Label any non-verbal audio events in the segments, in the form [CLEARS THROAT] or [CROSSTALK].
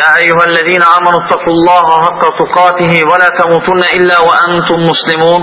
يا أيها الذين آمنوا اتقوا الله حق تقاته ولا تموتن إلا وأنتم مسلمون.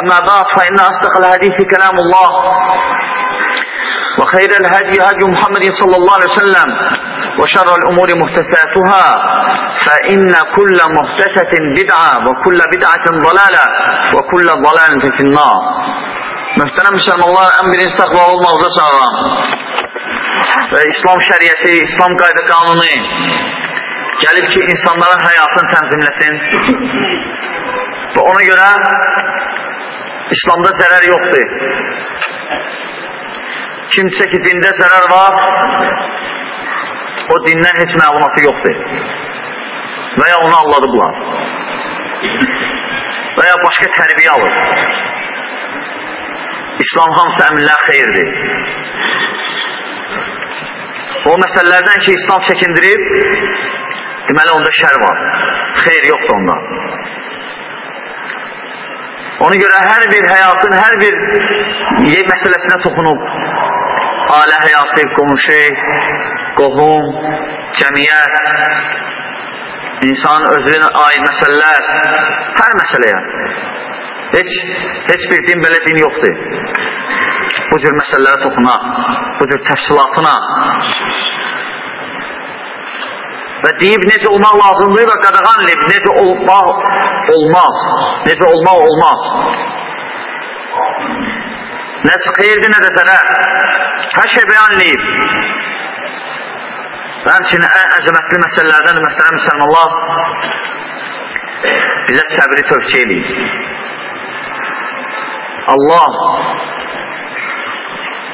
أما بعد فإن أصدق الحديث كلام الله وخير الهدي هدي محمد صلى الله عليه وسلم وشر الأمور محدثاتها فإن كل محدثة بدعة وكل بدعة ضلالة وكل ضلالة في النار Möhtərəm müsəlmanlar, ən bir istəqbal olmaqda çağıram. Və İslam şəriyyəti, İslam qayda qanunu gəlib ki, insanların həyatını tənzimləsin. Ona görə İslamda zərər yoxdur. Kimsə ki, dində zərər var, o dindən heç məlumatı yoxdur və ya onu alladıblar və ya başqa tərbiyə alır. İslam hamısı əmrlər xeyirdir. O məsələlərdən ki, İslam çəkindirib, deməli onda şər var. Xeyr yoxdur onda. Ona görə hər bir həyatın, hər bir məsələsinə toxunub, ailə həyatı, qonşu, qohum, cəmiyyət, insanın özünə aid məsələlər, hər məsələyə. Heç, heç bir din belə din yoxdur. Bu cür məsələlərə toxuna, bu cür təfsilatına və deyib necə olmaq lazımdır və qadağan edib necə olmaq olmaz, necə olmaq olmaz. Nə xeyirdir, nə də zərər. Hər şey beyan edib. Və həmçinin ən əzəmətli məsələlərdən mühtərəm müsəlmanlar bizə səbri tövsiyə edib. Allah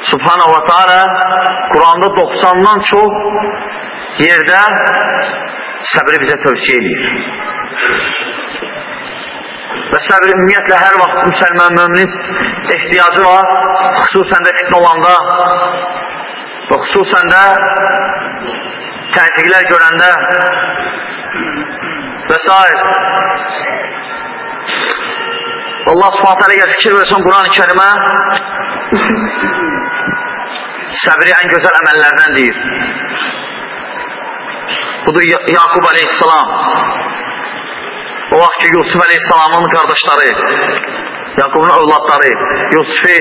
Subhanahu wa ta'ala Quranda 90-dan çox yerdə səbri bizə tövsiyə edir. Və səbr ümumiyyətlə hər vaxt müsəlman müminin ehtiyacı var, xüsusən də fitnə olanda və xüsusən də təzyiqlər görəndə və s. Allah subhanət hələ fikir versin Quran-ı kərimə səbri ən gözəl əməllərdən deyir. Budur Yaqub aleyhissalam. O vaxt ki, Yusuf aleyhissalamın qardaşları, Yaqubun övladları Yusufi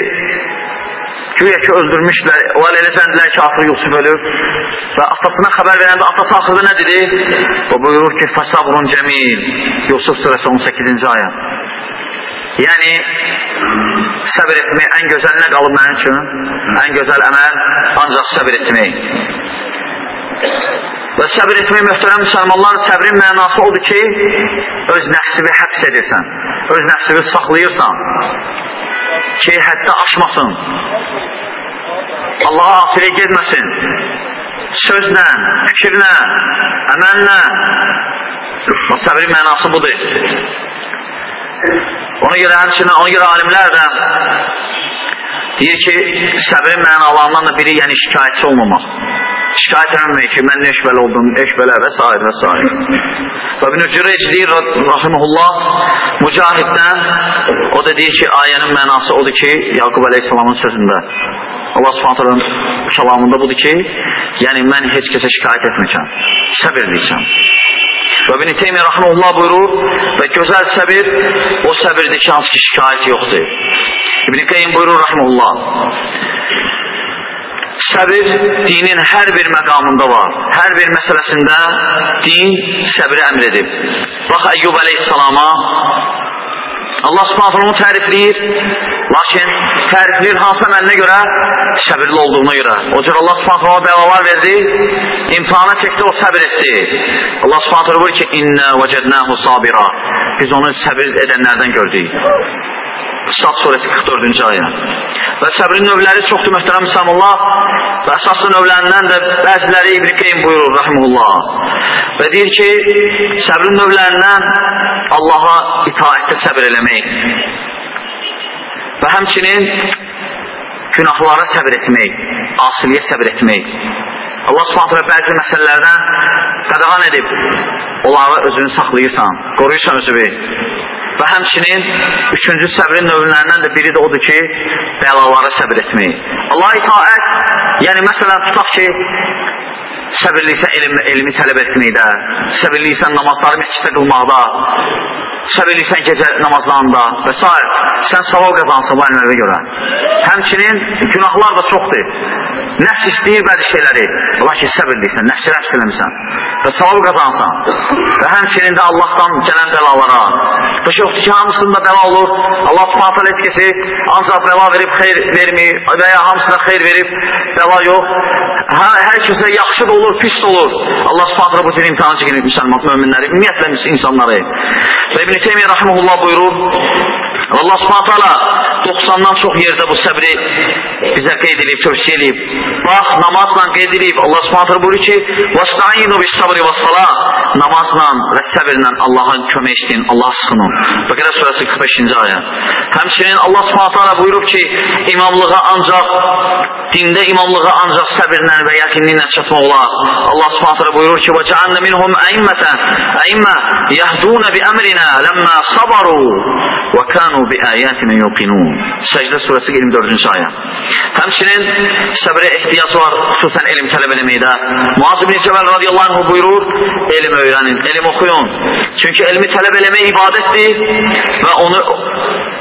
güya ki, öldürmüşlər. Onlar elə zəndilər ki, axır Yusuf ölüb. Və atasına xəbər verəndə atası axırda nə dedi? O buyurur ki, Fəsabrun cəmil. Yusuf surəsi 18-ci ayə. Yəni, səbir etmək ən gözəl nə qalıb mənim üçün? Ən gözəl əməl ancaq səbir etmək. Və səbir etmək möhtərəm müsəlmanlar, səbrin mənası odur ki, öz nəfsini həbs edirsən, öz nəfsini saxlayırsan ki, həddə aşmasın, Allaha asilə gedməsin, sözlə, fikirlə, əməllə, o səbrin mənası budur. Ona görə həmçinin, ona görə alimlər də deyir ki, səbrin mənalarından da biri, yəni şikayətçi olmamaq. Şikayət eləmək ki, mən neş belə oldum, eş belə və s. və s. Və bin Cüreyc deyir, rahiməhullah, mücahiddən, o da deyir ki, ayənin mənası odur ki, Yaqub əleyhissalamın sözündə, Allah subhanətlərin kəlamında budur ki, yəni mən heç kəsə şikayət etməkəm, səbir deyəcəm. Və bin Teymiyyə rahiməhullah buyurur və gözəl səbir, o səbirdir ki, hansı ki şikayət yoxdur. İbn-i Qeym buyurur rahiməhullah, səbir dinin hər bir məqamında var. Hər bir məsələsində din səbri əmr edib. Bax, Əyyub əleyhissalama Allah subhanətə onu tərifləyir, lakin tərifləyir hansı əməlinə görə? Səbirli olduğuna görə. O cür Allah subhanətə ona bəlalar verdi, imtihana çəkdi, o səbir etdi. Allah subhanətə buyur ki, İnnə vəcədnəhu sabira. Biz onu səbir edənlərdən gördük. Sad surəsi 44-cü ayə. Və səbrin növləri çoxdur, möhtərəm müsəmullah. Və əsaslı növlərindən də bəziləri İbn Qeym buyurur, rəhməhullah. Və deyir ki, səbrin növlərindən Allaha itaətdə səbir eləmək. Və həmçinin günahlara səbir etmək, asiliyə səbir etmək. Allah subhanətlə bəzi məsələlərdən qadağan edib, onları özünü saxlayırsan, qoruyursan özünü. Və həmçinin üçüncü səbrin növlərindən də biri də odur ki, bəlalara səbir etmək. Allah itaət, yəni məsələn tutaq ki, səbirliysən elmi, elmi tələb etməkdə, səbirliysən namazları məsciddə qılmaqda, səbirliysən gecə namazlarında və s. Sən savab qazansın bu əlməvə görə. Həmçinin günahlar da çoxdur. Nəfs istəyir bəzi şeyləri. Lakin səbirliysən, nəfsi rəfs eləmirsən və savab qazansan. Və həmçinin də Allahdan gələn bəlalara. Bu yoxdur ki, hamısında bəla olur. Allah subhanətə heç kəsi ancaq bəla verib xeyr vermir və ya hamısına xeyr verib bəla yox. Hər, hər kəsə yaxşı da olur, pis də olur. Allah subhanətə bu cür imtihanı çəkinir müsəlman möminləri, ümumiyyətlə insanları. Və İbn-i Teymiyyə rəhməhullah buyurur, Allah subhanət hala 90-dan çox yerdə bu səbri bizə qeyd edib, tövsiyə edib. Bax, namazla qeyd edib. Allah subhanət hala buyurur ki, وَاسْتَعِينُ بِالصَّبْرِ وَالصَّلَا Namazla və səbirlə Allahın kömək istəyin, Allah sıxının. Bəqərə surəsi 45-ci ayə. Həmçinin Allah subhanət hala buyurub ki, imamlığa ancaq, dində imamlığa ancaq səbirlə və yəqinliklə çatmaq olar. Allah subhanət hala buyurur ki, وَجَعَلْنَ مِنْهُمْ أَئِمَّةً أَئِمَّةً يَهْدُونَ بِأَمْرِنَا لَمَّا صَبَرُوا وَكَانُوا kânû bi âyâtine yuqinûn. Secde suresi 24. ayet. Hemşinin sabre ihtiyaç var. Hususen ilim talebelemeyde. Muaz bin Cebel radıyallahu anh buyurur. Elim öğrenin, elim okuyun. Çünkü elmi talebeleme ibadettir ve onu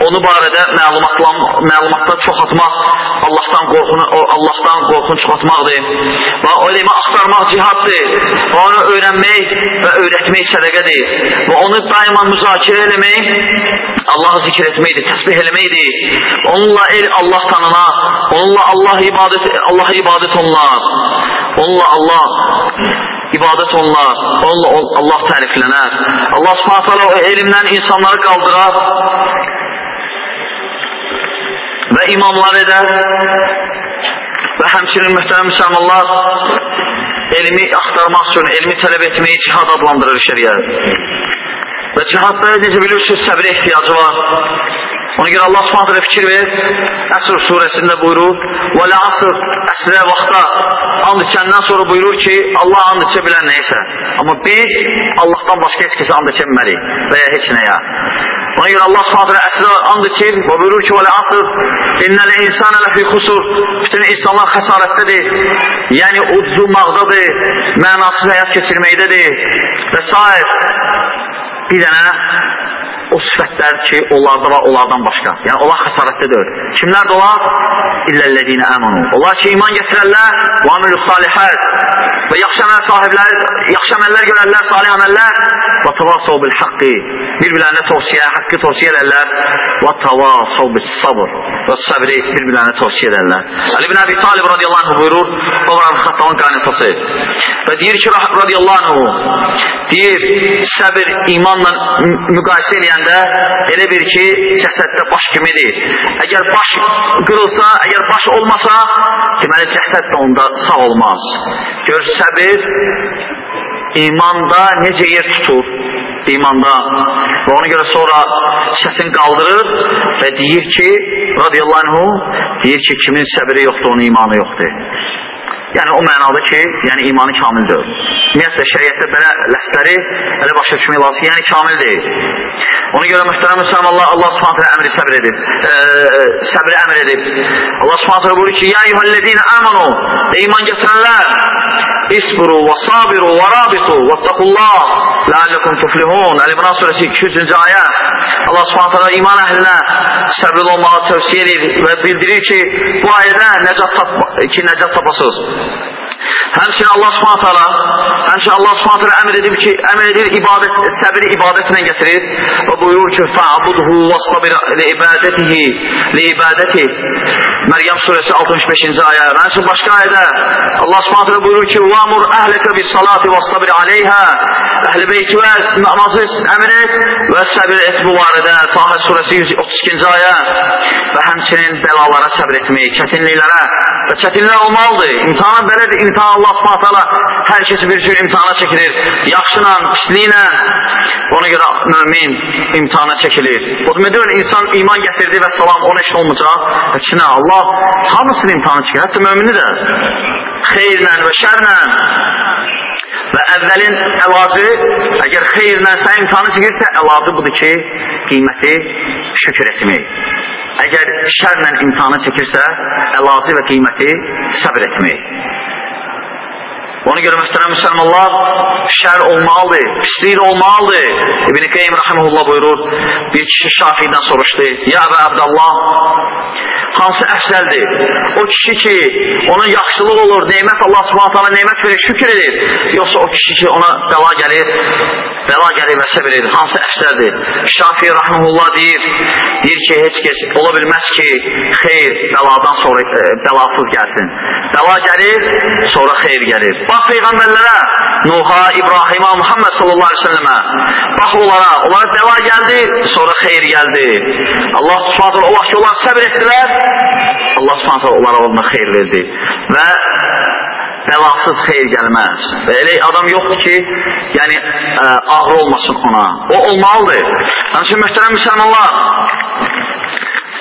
onu barədə məlumatla məlumatdan çoxaltmaq, Allahdan qorxunu Allahdan qorxun çoxaltmaqdır. Və o elmi axtarmaq cihaddır. Və onu öyrənmək və öyrətmək sədaqədir. Və onu daima müzakirə etmək, Allahı zikr etməkdir, təsbih eləməkdir. Onunla el Allah tanına, onunla Allah ibadət, Allah ibadət onlar. Onunla Allah ibadət onlar, onunla Allah təriflənər. Allah subhanətələ o elmdən insanları qaldırar və imamlar edər və həmçinin mühtərəm müsəlmanlar elmi axtarmaq üçün, elmi tələb etməyi cihad adlandırır şəriyyət. Və cihadda necə bilirsiniz, səbirə ehtiyacı var. Ona görə Allah subhanətlə fikir verir, Əsr surəsində buyurur, və asr, əsrə vaxta and içəndən sonra buyurur ki, Allah and içə bilən neysə. Amma biz Allahdan başqa heç kəsə and içə bilmərik və ya heç nəyə. Ona görə Allah subhanətlə əsrə and içir və buyurur ki, və asr, innəl insanə ləfi xusur, bütün insanlar xəsarətdədir, yəni udzulmaqdadır, mənasız həyat keçirməkdədir və s. Bir dənə o sifətlər ki, onlarda var, onlardan başqa. Yəni, onlar xəsarətdə deyil. Kimlər də olar? İlləlləzinə əmanu. Onlar ki, iman getirərlər, və amilü salihət və yaxşı əməl sahibləri, yaxşı əməllər görərlər, salih əməllər və tavasov bil haqqi. Bir-birlərinə tavsiyə, haqqı tavsiyə edərlər və tavasov bil sabır və səbri bir-birlərinə tavsiyə edərlər. Ali ibn Abi Talib radiyallahu anh buyurur, Ömrən Xattamın qaynatası və deyir ki, radiyallahu anh, deyir, səbir imanla müqayisə eləyəndə elə bir ki, cəsəddə baş kimidir. Əgər baş qırılsa, əgər baş olmasa, deməli cəsəd də onda sağ olmaz. Gör, səbir imanda necə yer tutur? İmanda və ona görə sonra səsini qaldırır və deyir ki, radiyallahu anhu, deyir ki, kimin səbiri yoxdur, onun imanı yoxdur. Yəni o mənada ki, yəni imanı kamil deyil. Ümumiyyətlə şəriətdə belə ləhsləri elə başa düşmək lazım, yəni kamil deyil. Ona görə mühtərəm müsəlmanlar Allah Subhanahu əmri səbr edib, e, səbri əmr edib. Allah Subhanahu buyurur ki: "Ya eyyuhellezina amanu" iman gətirənlər, isbiru və sabiru və rabitu vettaqullah la'allakum tuflihun. Əl-İmran surəsi 200-cü ayə. Allah Subhanahu iman əhlinə səbirli olmağı tövsiyə edir və bildirir ki, bu ayədə nəcat tap ki, nəcat tapasınız. Həmçinin Allah subhanət hala, həmçinin Allah subhanət hala əmr edir ki, əmr edir ibadət, səbiri ibadətlə gətirir və buyurur ki, fa'budhu və sabir li ibadətihi, li ibadəti. Məryəm surəsi 65-ci ayə. Həmçinin başqa ayədə Allah subhanət hala buyurur ki, bis salati və sabir aleyhə. Əhl-i beyti və namazı əmr et və səbir et bu barədə. Tahə surəsi 132-ci ayə. Və həmçinin bəlalara səbir etmək, çətinliklərə və çətinliklər olmalıdır. İmtihana belədir, imtihan Allah subhanət hala hər kəsi bir cür imtihana çəkilir. Yaxşıla, pisliklə. Ona görə mümin imtihana çəkilir. O demək insan iman gətirdi və salam ona iş olmayacaq. Əksinə Allah hamısını imtihana çəkir. Hətta mümini də xeyirlə və şərlə və əvvəlin əlacı əgər xeyirlə sən imtihanı çəkirsə əlacı budur ki qiyməti şükür etmək əgər şərlə imtihanı çəkirsə əlacı və qiyməti səbr etmək Ona görə mühtərəm müsəlmanlar şər olmalıdır, pislik olmalıdır. İbn-i Qeym rəhəməhullah buyurur, bir kişi Şafiidən soruşdu, Ya Əbə Əbdəllah, hansı əfsəldir? O kişi ki, ona yaxşılıq olur, neymət Allah subhanət hala neymət verir, şükür edir. Yoxsa o kişi ki, ona bəla gəlir, bəla səbir edir. Hansı əfsəldir? Şafii rəhməhullah deyir, deyir ki, heç kəs ola bilməz ki, xeyr bəladan sonra e, bəlasız gəlsin. Bəla gəlir, sonra xeyr gəlir. Bax Peyğəmbərlərə, Nuha, İbrahimə, Muhammed sallallahu aleyhi ve sellemə, bax onlara, onlara bəla gəldi, sonra xeyr gəldi. Allah subhanət hala o vaxt onlar səbir etdilər, Allah subhanət hala onlara onunla xeyr verdi. Və bəlasız xeyr gəlməz. Elə adam yoxdur ki, yəni ə, ağır olmasın ona. O olmalıdır. Həmçin möhtərəm müsəlmanlar,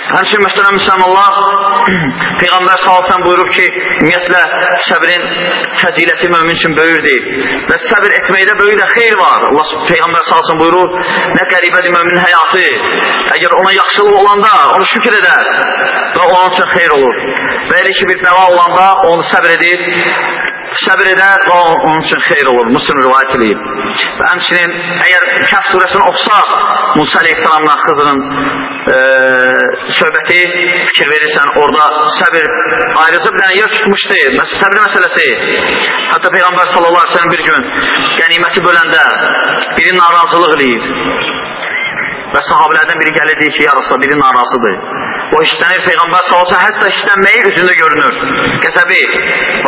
Həmçin mühtərəm müsəlmanlar, [CLEARS THROAT] Peyğəmbər salsan buyurub ki, ümumiyyətlə səbrin fəziləti mömin üçün böyürdür və səbir etməkdə böyük də xeyr var. Allah Peyğəmbər salsan buyurur, nə qəribədir mömin həyatı. Əgər ona yaxşılıq olanda onu şükür edər və onun üçün xeyr olur. Və elə ki, bir bəla olanda onu səbir edir səbir edər və onun üçün xeyr olur. Müslim rivayət edib. Və həmçinin, əgər Kəhv surəsini oxusaq, Musa aleyhissalamla Xızırın e, söhbəti fikir verirsən, orada səbir ayrıca bir dənə yer tutmuşdu. Məsələn, səbir məsələsi. Hətta Peyğəmbər sallallahu aleyhi ve sellem bir gün qəniməti böləndə biri narazılıq eləyir. Və sahabilərdən biri gəlir deyir ki, ya Rasulullah, biri narazıdır. O işlənir, Peyğəmbər salsa, hətta işlənməyi üzündə görünür. Qəzəbi.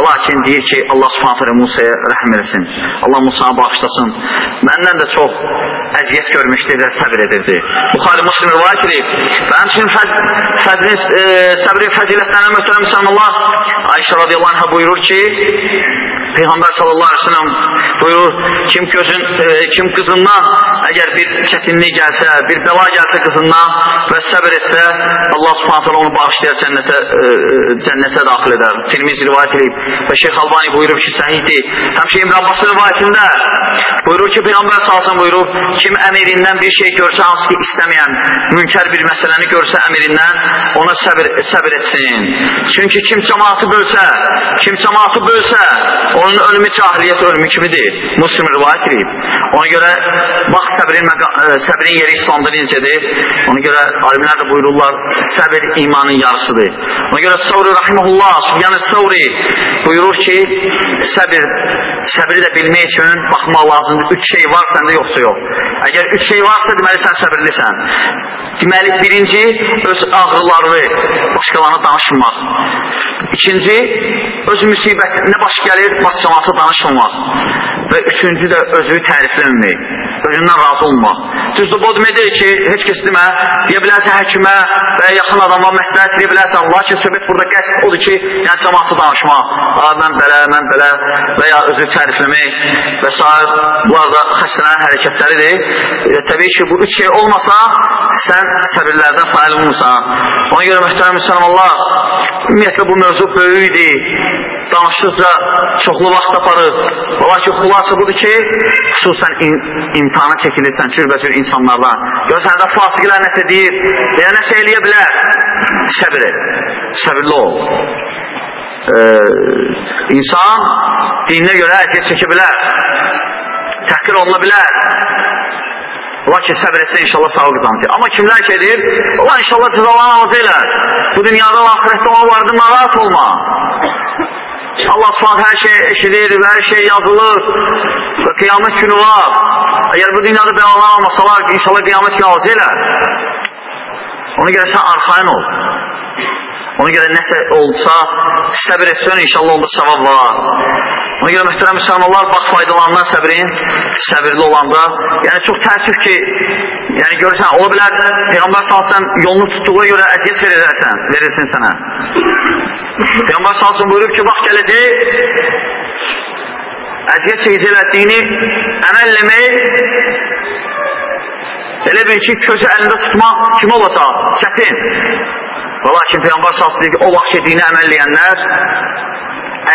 Lakin deyir ki, Allah subhanətə Musaya rəhm eləsin. Allah Musaya bağışlasın. Məndən də çox əziyyət görmüşdü və səbir edirdi. Buxari Muslim rivayət edib. Və həmçinin fəz, fəzrin, e, səbrin fəzilətlərinə möhtərəm müsəlmanlar Ayşə radiyallahu anhə buyurur ki, Peyğəmbər sallallahu aleyhi ve sellem buyurur, kim gözün, e, kim qızından əgər bir çətinlik gəlsə, bir bəla gəlsə qızından və səbir etsə, Allah subhanətə onu bağışlayar cənnətə, e, e, cənnətə daxil edər. Tirmiz rivayət edib və Şeyx Albani buyurur ki, səhiddir. Həmşə İmran Basır rivayətində buyurur ki, Peyğəmbər sallallahu buyurur, kim əmirindən bir şey görsə, hansı ki istəməyən, münkər bir məsələni görsə əmirindən, ona səbir, səbir etsin. Çünki kim cəmaatı bölsə, kim cəmaatı bölsə, onun ölümü cahiliyyət ölümü kimidir. Muslim rivayət edib. Ona görə bax səbrin, e, səbrin yeri İslamda necədir? Ona görə alimlər də buyururlar, səbir imanın yarısıdır. Ona görə Savri Rahimullah, Sübyan-ı Savri buyurur ki, səbir, səbri də bilmək üçün baxmaq lazımdır. Üç şey var səndə yoxsa yox. Əgər üç şey varsa, deməli sən səbirlisən. Deməli, birinci, öz ağrılarını başqalarına danışmaq. İkinci, öz müsibət nə baş gəlir, baş cəmatı danışmamaq. Və üçüncü də özünü tərifləmək, özündən razı olmaq. Düzdür, bu demək deyil ki, heç kəs demə, deyə bilərsən həkimə və yaxın adama məsləhət deyə bilərsən, lakin söhbət burada qəsd odur ki, yəni cəmatı danışmaq, mən belə, mən belə və ya özünü tərifləmək və s. Bunlar da xəstələrin hərəkətləridir. E, təbii ki, bu üç şey olmasa, sən səbirlərdən sayılır olmursan. Ona görə mühtərəm müsəlmanlar, ümumiyyətlə bu mövzu böyükdir danışdıqca çoxlu vaxt aparır. Lakin xulası budur ki, xüsusən in, imtihana çəkilirsən cürbəcür insanlardan. Görsən də fasiqlər nəsə deyir, deyə nəsə eləyə bilər. Səbir et, səbirli ol. Ee, insan dininə görə əziyyət çəkə bilər, təhqir oluna bilər. Lakin səbir etsə inşallah sağ qazanacaq. Amma kimlər ki edir, Allah inşallah cəzalanamaz elə. Bu dünyada və ahirətdə ona vardı, narahat olma. Allah subhanət hər şey eşidir və hər şey yazılır və qiyamət günü var. Əgər bu dünyada bəlalar almasalar, inşallah qiyamət günü azı elə. Ona görə sən arxayın ol. Ona görə nəsə olsa, səbir etsən, inşallah onda savab var. Ona görə mühtərəm müsəlmanlar, bax faydalanan səbrin, səbirli olanda, yəni çox təəssüf ki, yəni görürsən, ola bilər, Peyğəmbər salsan yolunu tutduğuna görə əziyyət verirsən, verirsin sənə. Peyğəmbər salsın buyurub ki, vaxt gələcək, əziyyət çekici elətdiyini əməlləmək elə bir ki, közü əlində tutmaq kim olacaq? Çətin. Və lakin Peyğəmbər salsın deyir ki, o vaxt ki, dini əməlləyənlər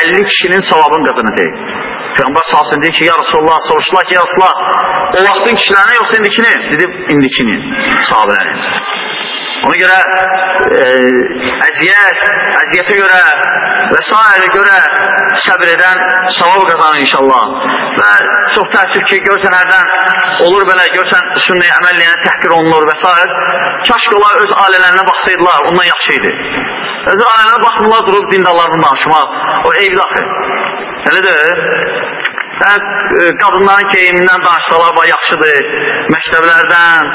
50 kişinin savabını qazanacaq. Peyğəmbər salsın deyir ki, ya Rasulullah, soruşdular ki, ya Rasulullah, o vaxtın kişilərinə yoxsa indikini? Dedi, indikini, sahabilərin. Ona görə e, əziyyət, əziyyətə görə və s. görə səbr edən savab qazanır inşallah. Və çox təəssüf ki, görsən hərdən olur belə, görsən sünnəyə əməl edənə təhqir olunur və s. Kaş ki, onlar öz ailələrinə baxsaydılar, ondan yaxşı idi. Öz ailələrinə baxmırlar, durub dindallarını danışmaq. O eyvdə axı. Elədir? Sən e, qadınların keyimindən danışsalar, bax, yaxşıdır, məktəblərdən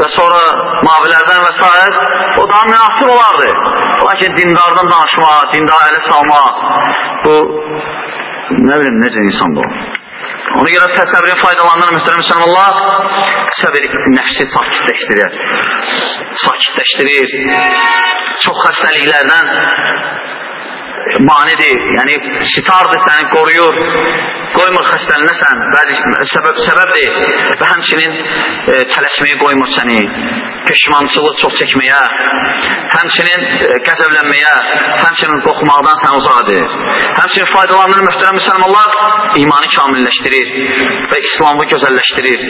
və sonra mavilərdən və s. o daha münasib olardı. Lakin dindardan danışmaq, dindar ələ salmaq, bu, nə bilim, necə insandır o? Ona görə təsəvvürün faydalanır mühtərəm müsəlmanlar, səbir nəfsi sakitləşdirir. Sakitləşdirir. Çox xəstəliklərdən manidir, yəni sitardır səni qoruyur, qoymur xəstələnəsən, bəzi səbəb, səbəbdir və həmçinin e, tələsməyə qoymur səni, peşmançılıq çox çəkməyə, həmçinin e, qəzəblənməyə, həmçinin qoxmaqdan sən uzaqdır. Həmçinin faydalanır mühtərəm müsəlmanlar imanı kamilləşdirir və İslamı gözəlləşdirir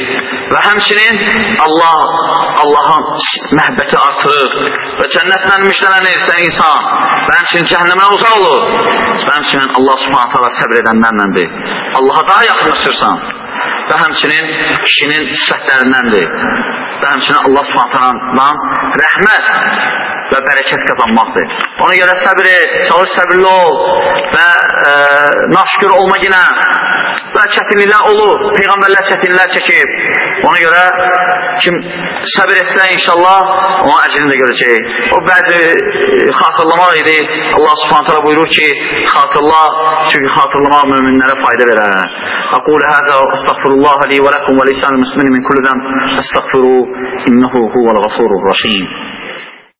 və həmçinin Allah, Allahın məhbəti artırır və cənnətlə müjdələnir sən insan və həmçinin cəhənnəmə uzaq olur və həmçinin Allah subhanət hala səbr edənlərləndir. Allaha daha yaxınlaşırsan və həmçinin kişinin sifətlərindəndir və həmçinin Allah subhanətlərdən rəhmət və bərəkət qazanmaqdır. Ona görə səbir et, çalış səbirli ol və e, naşkür olma yenə və çətinliklər olur. Peyğəmbərlər çətinliklər çəkib. Ona görə kim səbir etsə inşallah onun əcrini də görəcək. O bəzi e, xatırlamaq idi. Allah subhanətələ buyurur ki, xatırla, çünki xatırlamaq müminlərə fayda verər. Aqul həzə və əstəğfirullah li və ləkum və lisan-ı müslimin min kullu zəm əstəğfiru innehu huvəl-ğafurur-rəşim.